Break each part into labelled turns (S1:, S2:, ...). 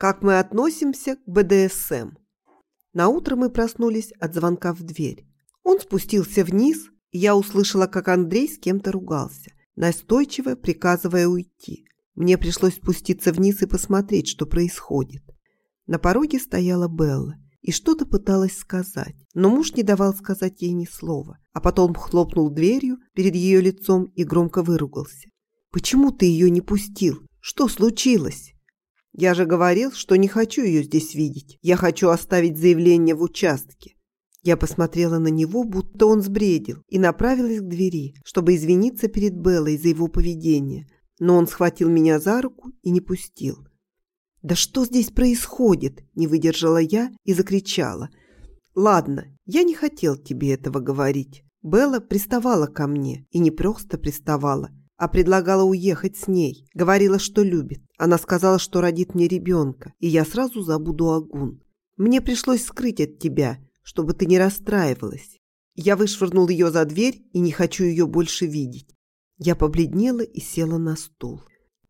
S1: Как мы относимся к БДСМ? На утро мы проснулись от звонка в дверь. Он спустился вниз, и я услышала, как Андрей с кем-то ругался, настойчиво приказывая уйти. Мне пришлось спуститься вниз и посмотреть, что происходит. На пороге стояла Белла и что-то пыталась сказать, но муж не давал сказать ей ни слова, а потом хлопнул дверью перед ее лицом и громко выругался. «Почему ты ее не пустил? Что случилось?» Я же говорил, что не хочу ее здесь видеть. Я хочу оставить заявление в участке. Я посмотрела на него, будто он сбредил, и направилась к двери, чтобы извиниться перед Беллой за его поведение. Но он схватил меня за руку и не пустил. «Да что здесь происходит?» – не выдержала я и закричала. «Ладно, я не хотел тебе этого говорить». Белла приставала ко мне, и не просто приставала, а предлагала уехать с ней. Говорила, что любит. Она сказала, что родит мне ребенка, и я сразу забуду Агун. Мне пришлось скрыть от тебя, чтобы ты не расстраивалась. Я вышвырнул ее за дверь и не хочу ее больше видеть. Я побледнела и села на стул.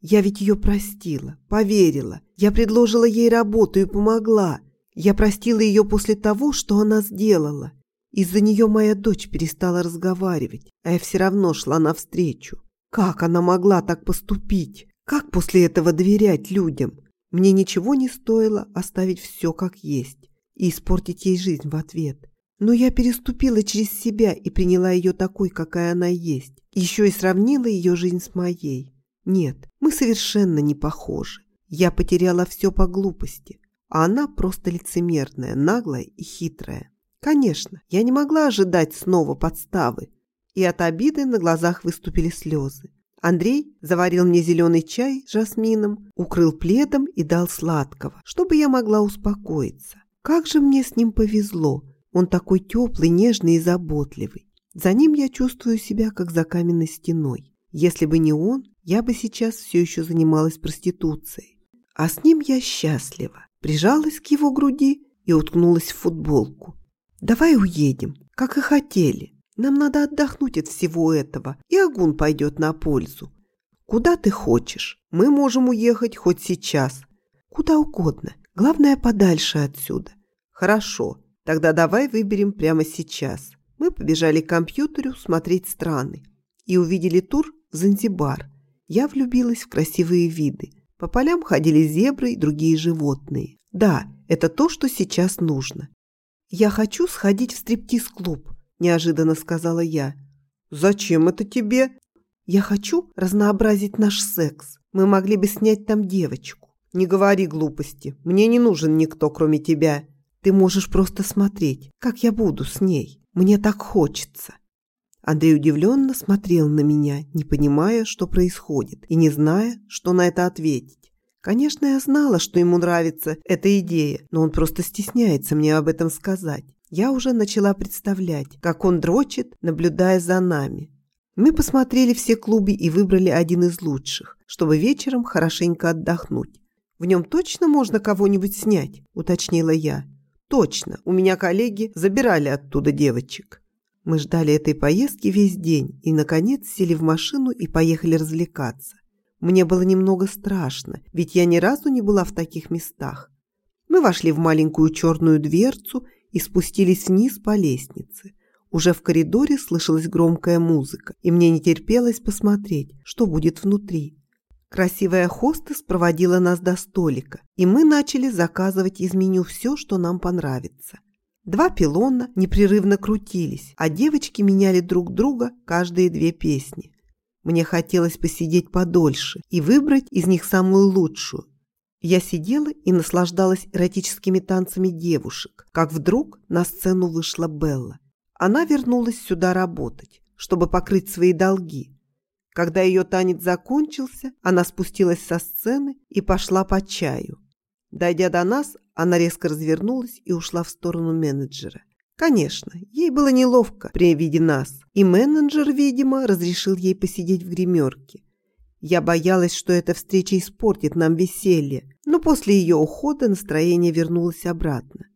S1: Я ведь ее простила, поверила. Я предложила ей работу и помогла. Я простила ее после того, что она сделала. Из-за нее моя дочь перестала разговаривать, а я все равно шла навстречу. Как она могла так поступить? Как после этого доверять людям? Мне ничего не стоило оставить все как есть и испортить ей жизнь в ответ. Но я переступила через себя и приняла ее такой, какая она есть. Еще и сравнила ее жизнь с моей. Нет, мы совершенно не похожи. Я потеряла все по глупости, а она просто лицемерная, наглая и хитрая. Конечно, я не могла ожидать снова подставы, и от обиды на глазах выступили слезы. Андрей заварил мне зеленый чай с жасмином, укрыл пледом и дал сладкого, чтобы я могла успокоиться. Как же мне с ним повезло. Он такой теплый, нежный и заботливый. За ним я чувствую себя, как за каменной стеной. Если бы не он, я бы сейчас все еще занималась проституцией. А с ним я счастлива. Прижалась к его груди и уткнулась в футболку. «Давай уедем, как и хотели», нам надо отдохнуть от всего этого, и Агун пойдет на пользу. Куда ты хочешь? Мы можем уехать хоть сейчас. Куда угодно. Главное, подальше отсюда. Хорошо, тогда давай выберем прямо сейчас. Мы побежали к компьютеру смотреть страны и увидели тур в Занзибар. Я влюбилась в красивые виды. По полям ходили зебры и другие животные. Да, это то, что сейчас нужно. Я хочу сходить в стриптиз-клуб неожиданно сказала я. «Зачем это тебе?» «Я хочу разнообразить наш секс. Мы могли бы снять там девочку». «Не говори глупости. Мне не нужен никто, кроме тебя. Ты можешь просто смотреть, как я буду с ней. Мне так хочется». Андрей удивленно смотрел на меня, не понимая, что происходит, и не зная, что на это ответить. Конечно, я знала, что ему нравится эта идея, но он просто стесняется мне об этом сказать. Я уже начала представлять, как он дрочит, наблюдая за нами. Мы посмотрели все клубы и выбрали один из лучших, чтобы вечером хорошенько отдохнуть. «В нем точно можно кого-нибудь снять?» – уточнила я. «Точно. У меня коллеги забирали оттуда девочек». Мы ждали этой поездки весь день и, наконец, сели в машину и поехали развлекаться. Мне было немного страшно, ведь я ни разу не была в таких местах. Мы вошли в маленькую черную дверцу и спустились вниз по лестнице. Уже в коридоре слышалась громкая музыка, и мне не терпелось посмотреть, что будет внутри. Красивая хостес проводила нас до столика, и мы начали заказывать из меню все, что нам понравится. Два пилона непрерывно крутились, а девочки меняли друг друга каждые две песни. Мне хотелось посидеть подольше и выбрать из них самую лучшую, я сидела и наслаждалась эротическими танцами девушек, как вдруг на сцену вышла Белла. Она вернулась сюда работать, чтобы покрыть свои долги. Когда ее танец закончился, она спустилась со сцены и пошла по чаю. Дойдя до нас, она резко развернулась и ушла в сторону менеджера. Конечно, ей было неловко при виде нас, и менеджер, видимо, разрешил ей посидеть в гримерке. Я боялась, что эта встреча испортит нам веселье, но после ее ухода настроение вернулось обратно.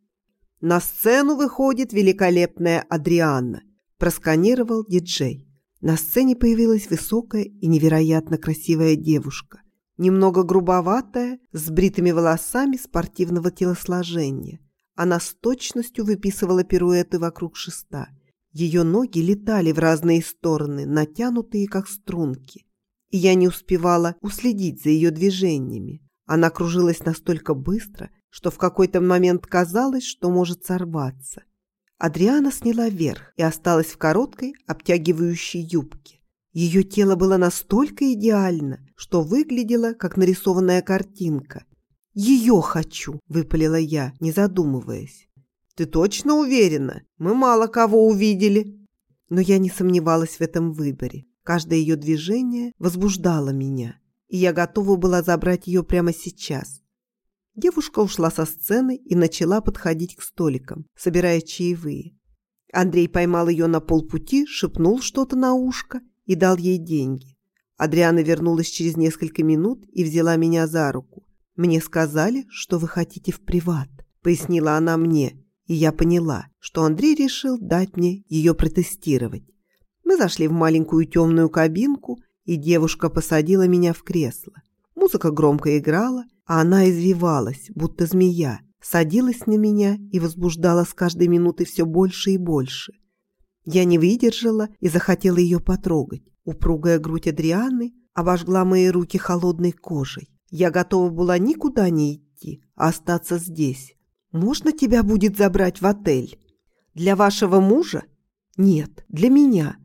S1: На сцену выходит великолепная Адрианна, просканировал диджей. На сцене появилась высокая и невероятно красивая девушка. немного грубоватая, с бритыми волосами спортивного телосложения. Она с точностью выписывала пируэты вокруг шеста. Ее ноги летали в разные стороны, натянутые как струнки. И я не успевала уследить за ее движениями. Она кружилась настолько быстро, что в какой-то момент казалось, что может сорваться. Адриана сняла верх и осталась в короткой, обтягивающей юбке. Ее тело было настолько идеально, что выглядело, как нарисованная картинка. «Ее хочу!» – выпалила я, не задумываясь. «Ты точно уверена? Мы мало кого увидели!» Но я не сомневалась в этом выборе. Каждое ее движение возбуждало меня, и я готова была забрать ее прямо сейчас. Девушка ушла со сцены и начала подходить к столикам, собирая чаевые. Андрей поймал ее на полпути, шепнул что-то на ушко и дал ей деньги. Адриана вернулась через несколько минут и взяла меня за руку. «Мне сказали, что вы хотите в приват», — пояснила она мне, и я поняла, что Андрей решил дать мне ее протестировать. Мы зашли в маленькую темную кабинку, и девушка посадила меня в кресло. Музыка громко играла, а она извивалась, будто змея, садилась на меня и возбуждала с каждой минутой все больше и больше. Я не выдержала и захотела ее потрогать. Упругая грудь Адрианы обожгла мои руки холодной кожей. Я готова была никуда не идти, а остаться здесь. Можно тебя будет забрать в отель? Для вашего мужа? Нет, для меня.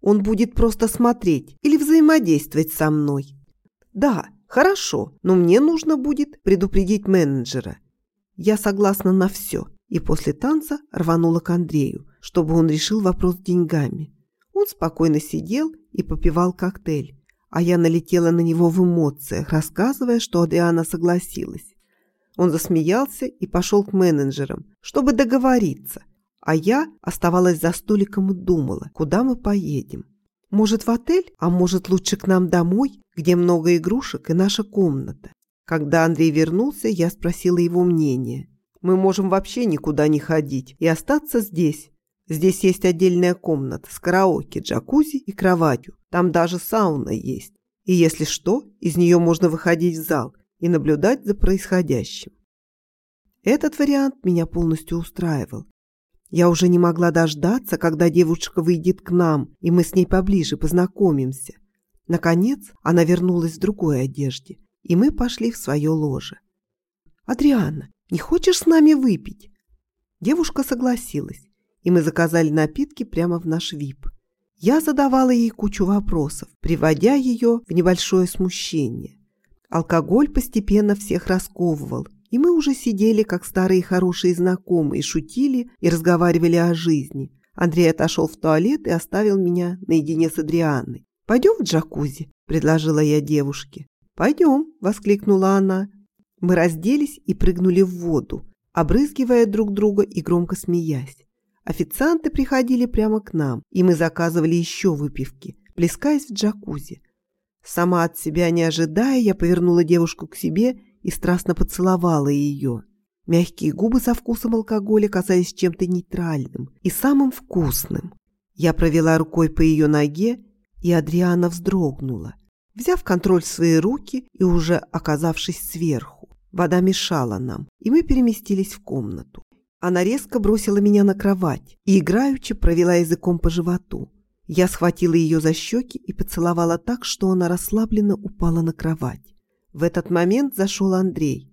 S1: Он будет просто смотреть или взаимодействовать со мной. Да, хорошо, но мне нужно будет предупредить менеджера. Я согласна на все. И после танца рванула к Андрею, чтобы он решил вопрос с деньгами. Он спокойно сидел и попивал коктейль, а я налетела на него в эмоциях, рассказывая, что Адриана согласилась. Он засмеялся и пошел к менеджерам, чтобы договориться, а я оставалась за столиком и думала, куда мы поедем. Может, в отель, а может, лучше к нам домой, где много игрушек и наша комната. Когда Андрей вернулся, я спросила его мнение. Мы можем вообще никуда не ходить и остаться здесь. Здесь есть отдельная комната с караоке, джакузи и кроватью. Там даже сауна есть. И если что, из нее можно выходить в зал и наблюдать за происходящим. Этот вариант меня полностью устраивал. Я уже не могла дождаться, когда девушка выйдет к нам, и мы с ней поближе познакомимся. Наконец, она вернулась в другой одежде, и мы пошли в свое ложе. «Адриана, не хочешь с нами выпить?» Девушка согласилась, и мы заказали напитки прямо в наш ВИП. Я задавала ей кучу вопросов, приводя ее в небольшое смущение. Алкоголь постепенно всех расковывал, и мы уже сидели, как старые хорошие знакомые, шутили и разговаривали о жизни. Андрей отошел в туалет и оставил меня наедине с Адрианной. «Пойдем в джакузи?» – предложила я девушке. «Пойдем», – воскликнула она. Мы разделись и прыгнули в воду, обрызгивая друг друга и громко смеясь. Официанты приходили прямо к нам, и мы заказывали еще выпивки, плескаясь в джакузи. Сама от себя не ожидая, я повернула девушку к себе и страстно поцеловала ее. Мягкие губы со вкусом алкоголя казались чем-то нейтральным и самым вкусным. Я провела рукой по ее ноге, и Адриана вздрогнула, взяв контроль в свои руки и уже оказавшись сверху. Вода мешала нам, и мы переместились в комнату. Она резко бросила меня на кровать и играючи провела языком по животу. Я схватила ее за щеки и поцеловала так, что она расслабленно упала на кровать. В этот момент зашел Андрей.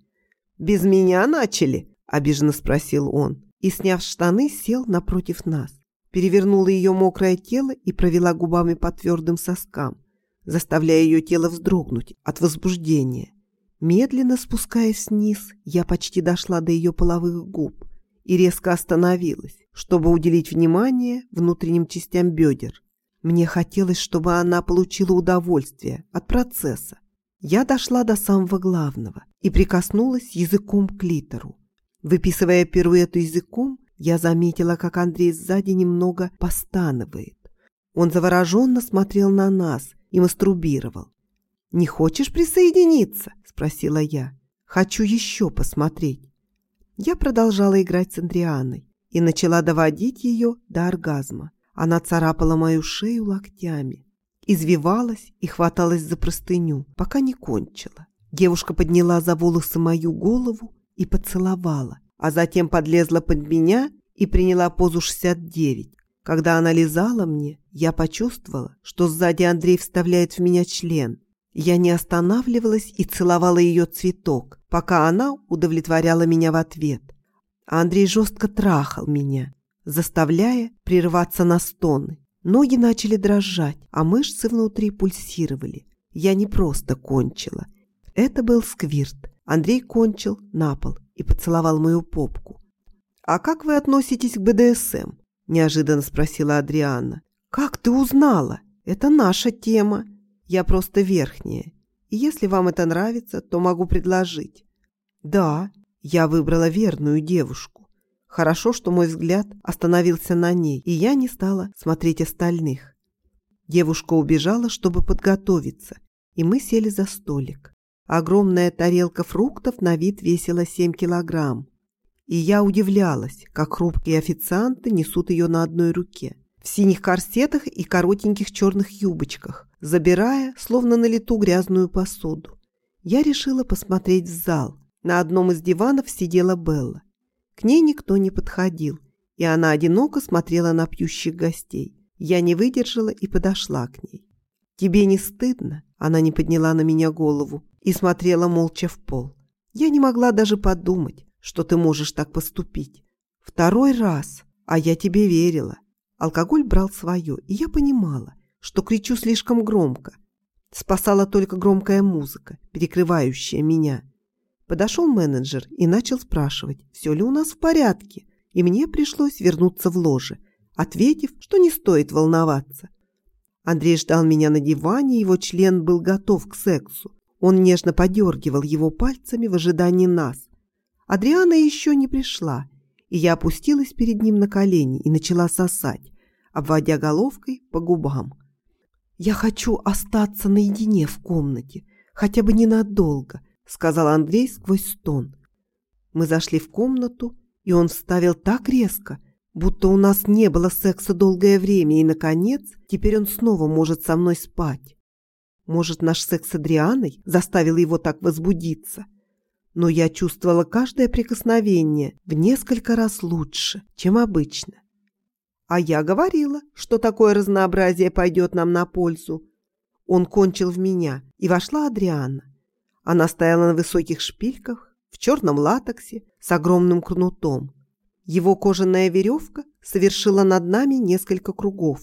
S1: «Без меня начали?» – обиженно спросил он. И, сняв штаны, сел напротив нас. Перевернула ее мокрое тело и провела губами по твердым соскам, заставляя ее тело вздрогнуть от возбуждения. Медленно спускаясь вниз, я почти дошла до ее половых губ и резко остановилась, чтобы уделить внимание внутренним частям бедер. Мне хотелось, чтобы она получила удовольствие от процесса. Я дошла до самого главного и прикоснулась языком к литеру. Выписывая пируэту языком, я заметила, как Андрей сзади немного постанывает. Он завороженно смотрел на нас и мастурбировал. «Не хочешь присоединиться?» – спросила я. «Хочу еще посмотреть». Я продолжала играть с Андрианой и начала доводить ее до оргазма. Она царапала мою шею локтями. Извивалась и хваталась за простыню, пока не кончила. Девушка подняла за волосы мою голову и поцеловала, а затем подлезла под меня и приняла позу 69. Когда она лизала мне, я почувствовала, что сзади Андрей вставляет в меня член. Я не останавливалась и целовала ее цветок, пока она удовлетворяла меня в ответ. Андрей жестко трахал меня, заставляя прерываться на стоны. Ноги начали дрожать, а мышцы внутри пульсировали. Я не просто кончила. Это был сквирт. Андрей кончил на пол и поцеловал мою попку. «А как вы относитесь к БДСМ?» – неожиданно спросила Адриана. «Как ты узнала? Это наша тема. Я просто верхняя. И если вам это нравится, то могу предложить». «Да, я выбрала верную девушку. Хорошо, что мой взгляд остановился на ней, и я не стала смотреть остальных. Девушка убежала, чтобы подготовиться, и мы сели за столик. Огромная тарелка фруктов на вид весила 7 килограмм. И я удивлялась, как хрупкие официанты несут ее на одной руке, в синих корсетах и коротеньких черных юбочках, забирая, словно на лету, грязную посуду. Я решила посмотреть в зал. На одном из диванов сидела Белла. К ней никто не подходил, и она одиноко смотрела на пьющих гостей. Я не выдержала и подошла к ней. «Тебе не стыдно?» Она не подняла на меня голову и смотрела молча в пол. Я не могла даже подумать, что ты можешь так поступить. Второй раз, а я тебе верила. Алкоголь брал свое, и я понимала, что кричу слишком громко. Спасала только громкая музыка, перекрывающая меня. Подошел менеджер и начал спрашивать, все ли у нас в порядке, и мне пришлось вернуться в ложе, ответив, что не стоит волноваться. Андрей ждал меня на диване, его член был готов к сексу. Он нежно подергивал его пальцами в ожидании нас. Адриана еще не пришла, и я опустилась перед ним на колени и начала сосать, обводя головкой по губам. «Я хочу остаться наедине в комнате, хотя бы ненадолго», сказал Андрей сквозь стон. Мы зашли в комнату, и он вставил так резко, будто у нас не было секса долгое время, и, наконец, теперь он снова может со мной спать. Может, наш секс с Адрианой заставил его так возбудиться – но я чувствовала каждое прикосновение в несколько раз лучше, чем обычно. А я говорила, что такое разнообразие пойдет нам на пользу. Он кончил в меня, и вошла Адриана. Она стояла на высоких шпильках, в черном латексе, с огромным кнутом. Его кожаная веревка совершила над нами несколько кругов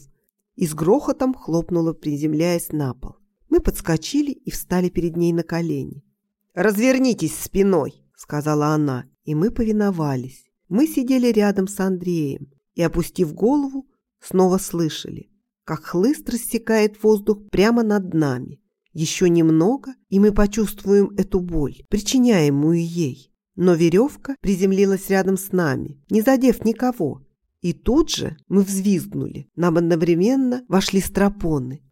S1: и с грохотом хлопнула, приземляясь на пол. Мы подскочили и встали перед ней на колени. «Развернитесь спиной», — сказала она, и мы повиновались. Мы сидели рядом с Андреем и, опустив голову, снова слышали, как хлыст рассекает воздух прямо над нами. Еще немного, и мы почувствуем эту боль, причиняемую ей. Но веревка приземлилась рядом с нами, не задев никого. И тут же мы взвизгнули. Нам одновременно вошли стропоны.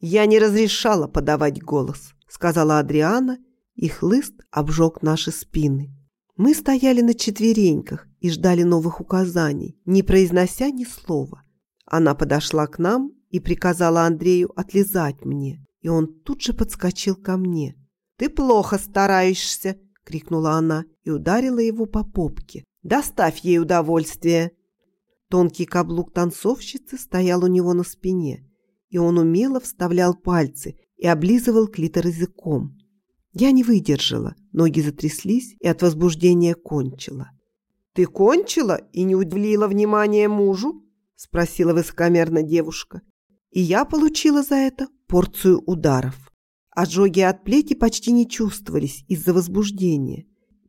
S1: «Я не разрешала подавать голос», — сказала Адриана и хлыст обжег наши спины. Мы стояли на четвереньках и ждали новых указаний, не произнося ни слова. Она подошла к нам и приказала Андрею отлизать мне, и он тут же подскочил ко мне. «Ты плохо стараешься!» — крикнула она и ударила его по попке. «Доставь ей удовольствие!» Тонкий каблук танцовщицы стоял у него на спине, и он умело вставлял пальцы и облизывал клитор языком. Я не выдержала, ноги затряслись и от возбуждения кончила. «Ты кончила и не уделила внимания мужу?» – спросила высокомерно девушка. И я получила за это порцию ударов. Ожоги от плети почти не чувствовались из-за возбуждения.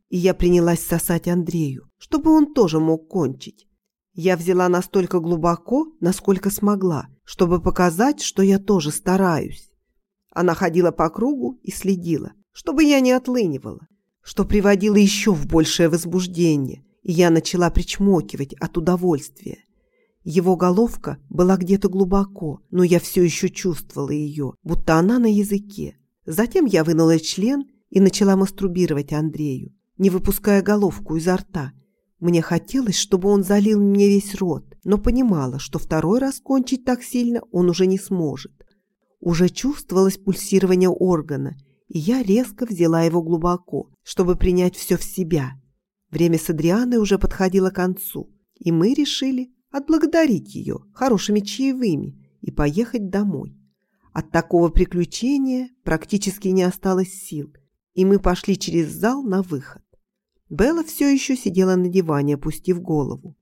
S1: И я принялась сосать Андрею, чтобы он тоже мог кончить. Я взяла настолько глубоко, насколько смогла, чтобы показать, что я тоже стараюсь. Она ходила по кругу и следила, чтобы я не отлынивала, что приводило еще в большее возбуждение, и я начала причмокивать от удовольствия. Его головка была где-то глубоко, но я все еще чувствовала ее, будто она на языке. Затем я вынула член и начала мастурбировать Андрею, не выпуская головку изо рта. Мне хотелось, чтобы он залил мне весь рот, но понимала, что второй раз кончить так сильно он уже не сможет. Уже чувствовалось пульсирование органа, и я резко взяла его глубоко, чтобы принять все в себя. Время с Адрианой уже подходило к концу, и мы решили отблагодарить ее хорошими чаевыми и поехать домой. От такого приключения практически не осталось сил, и мы пошли через зал на выход. Белла все еще сидела на диване, опустив голову.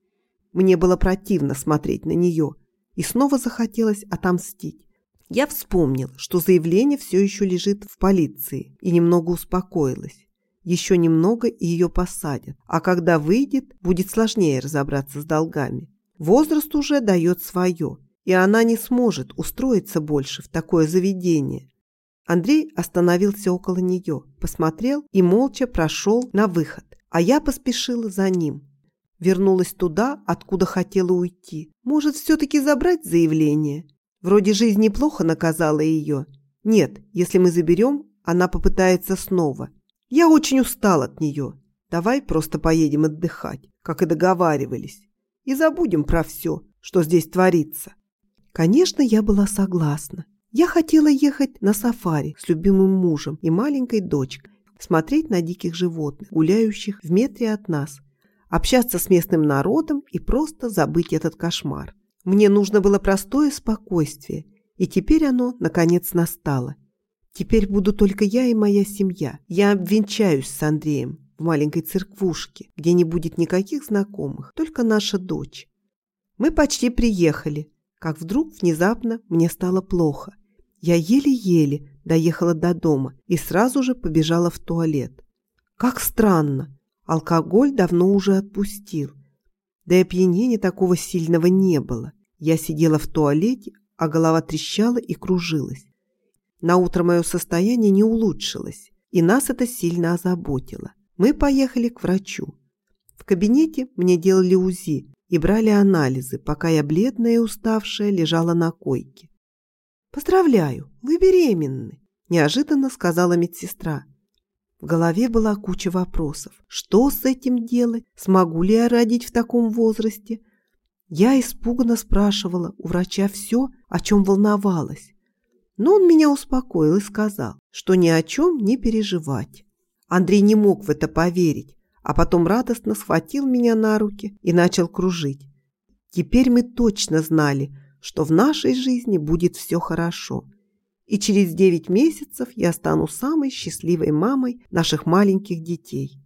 S1: Мне было противно смотреть на нее, и снова захотелось отомстить. Я вспомнил, что заявление все еще лежит в полиции, и немного успокоилась. Еще немного, и ее посадят, а когда выйдет, будет сложнее разобраться с долгами. Возраст уже дает свое, и она не сможет устроиться больше в такое заведение. Андрей остановился около нее, посмотрел и молча прошел на выход, а я поспешила за ним. Вернулась туда, откуда хотела уйти. Может, все-таки забрать заявление? Вроде жизнь неплохо наказала ее. Нет, если мы заберем, она попытается снова. Я очень устал от нее. Давай просто поедем отдыхать, как и договаривались. И забудем про все, что здесь творится. Конечно, я была согласна. Я хотела ехать на сафари с любимым мужем и маленькой дочкой, смотреть на диких животных, гуляющих в метре от нас, общаться с местным народом и просто забыть этот кошмар. Мне нужно было простое спокойствие, и теперь оно, наконец, настало. Теперь буду только я и моя семья. Я обвенчаюсь с Андреем в маленькой церквушке, где не будет никаких знакомых, только наша дочь. Мы почти приехали, как вдруг внезапно мне стало плохо. Я еле-еле доехала до дома и сразу же побежала в туалет. Как странно, алкоголь давно уже отпустил. Да и опьянения такого сильного не было. Я сидела в туалете, а голова трещала и кружилась. На утро мое состояние не улучшилось, и нас это сильно озаботило. Мы поехали к врачу. В кабинете мне делали УЗИ, и брали анализы, пока я бледная и уставшая лежала на койке. «Поздравляю, вы беременны», – неожиданно сказала медсестра. В голове была куча вопросов. Что с этим делать? Смогу ли я родить в таком возрасте? Я испуганно спрашивала у врача все, о чем волновалась. Но он меня успокоил и сказал, что ни о чем не переживать. Андрей не мог в это поверить, а потом радостно схватил меня на руки и начал кружить. Теперь мы точно знали, что в нашей жизни будет все хорошо. И через девять месяцев я стану самой счастливой мамой наших маленьких детей.